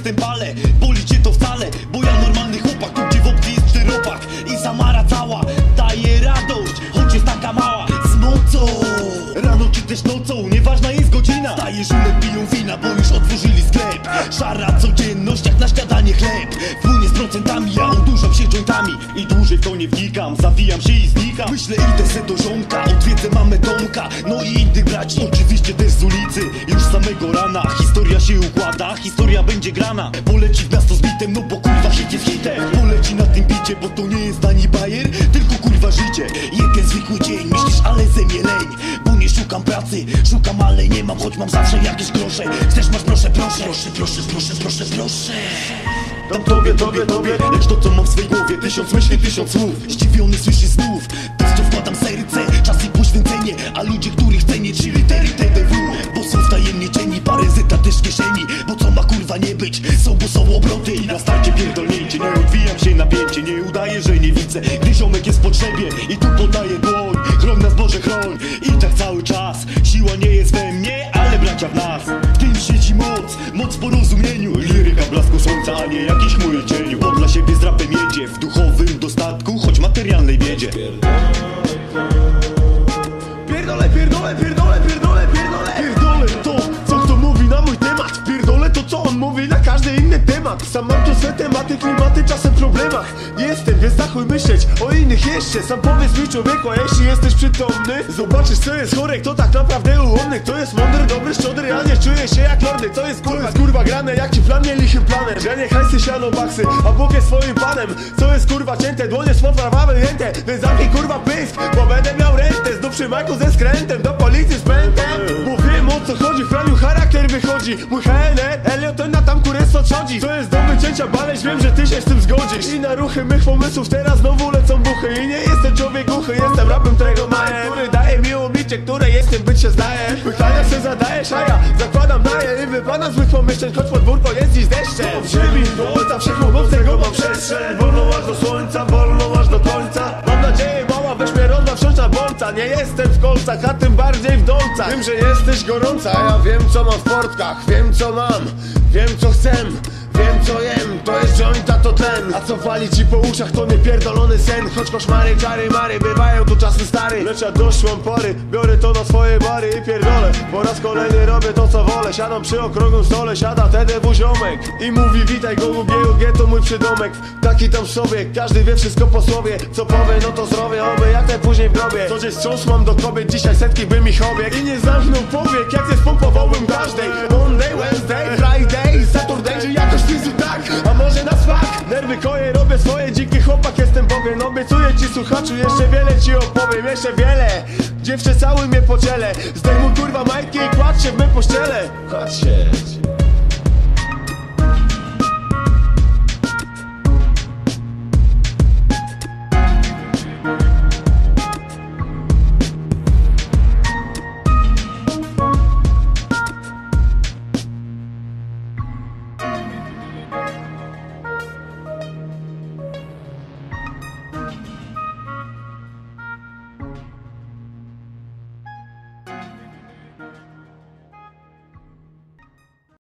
jestem bale Boli cię to wcale, bo ja normalny chłopak Tu gdzie w opcji jest czteropak I Samara cała daje radość Choć jest taka mała z nocą. Rano czy też nocą, nieważna jest godzina. Stajesz, żule piją wina, bo już otworzyli sklep. Szara codzienność jak na śniadanie chleb. Płynie z procentami, ja uduszam się jointami. I dłużej w to nie wnikam, zawijam się i znikam. Myślę idę se do żonka, odwiedzę mamę Tomka No i innych braci, oczywiście też z ulicy. Już samego rana, się układa Historia będzie grana, poleci w miasto z bitem No bo kurwa hit jest hitem. Poleci na tym bicie, bo to nie jest ani bajer Tylko kurwa życie, jeden zwykły dzień Myślisz, ale ze mnie leń. Bo nie szukam pracy, szukam ale nie mam Choć mam zawsze jakieś grosze. Chcesz masz proszę, proszę. Proszę, proszę, proszę, proszę, proszę. Dam tobie, tobie, tobie Lecz to co mam w swej głowie. Tysiąc myśli, tysiąc słów. Zdziwiony słyszy znów. To co wkładam serce Czas i poświęcenie A ludzie, których W kieszeni Bo co ma kurwa nie być? Są bo są obroty I na starcie pierdolnięcie. Nie odwijam się napięcie Nie udaję, że nie widzę. Gdy ziomek jest w potrzebie I tu podaję dłoń Chroń nas Boże, chroń. I tak cały czas Siła nie jest we mnie Ale bracia w nas. W tym siedzi moc Moc porozumieniu Liryka blasku słońca A nie jakiś chmury cieniu. Bo dla siebie z rapem jedzie W duchowym dostatku Choć materialnej biedzie temat. Sam mam tu swe tematy, klimaty, czasem problemach. Jestem, więc zachuj myśleć o innych jeszcze. Sam powiedz mi człowieku, a jeśli jesteś przytomny? Zobaczysz co jest chore, kto tak naprawdę ułomny. Kto jest mądry, dobry, szczodry, a nie czuje się jak lordy Co jest kurwa, kurwa grane, jak ci plan nie lichym planem. Że nie hajsy, siano, baksy, a Bóg jest swoim panem. Co jest kurwa cięte, dłonie swą prawa wyjęte Więc zamknij kurwa pysk, bo będę miał rentę. Znów przy majku ze skrętem, do policji z pętem. Wiem o co chodzi, w praniu charakter wychodzi. Mój HNR, Elioten na tam kurestwo trzodzi To jest do wycięcia baleś, wiem, że ty się z tym zgodzisz. I na ruchy mych pomysłów teraz znowu lecą buchy. I nie jestem człowiek głuchy, jestem rapem, którego maję. Który daje mi ubicie, które jestem być się zdaje. Pytania se zadajesz, a ja zakładam daję I wypadam z mych pomyśleń, choć podwórko jest dziś deszczem W ziemi, do ojca wszechmogącego mam przestrzeń. Wolno aż do słońca, wolno aż do końca. Mam nadzieję, mała, weź mnie rozma wsiąść na bolca. Nie jestem w kolcach, a Wiem, że jesteś gorąca, ja wiem co mam w portkach Wiem co mam, wiem co chcę Wiem co jem, to jest jointa to ten. A co wali ci po uszach to niepierdolony sen. Choć koszmary, czary, mary, bywają tu czasy stary. Lecz ja dość mam pory, biorę to na swoje bary i pierdolę. Po raz kolejny robię to co wolę. Siadam przy okrągłym stole, siada TDW ziomek I mówi witaj Gogu GUG to mój przydomek? Taki tam sobie, każdy wie wszystko po słowie. Co powie, no to zrobię, oby jak najpóźniej w grobie. Co dziś wciąż mam do kobiet, dzisiaj setki by mi obieg I nie zamknął powiek, jak nie spompowałbym każdej ci słuchaczu Jeszcze wiele ci opowiem, jeszcze wiele. Dziewczę cały mnie po ciele Zdejmuj kurwa majki i kładź się w me pościele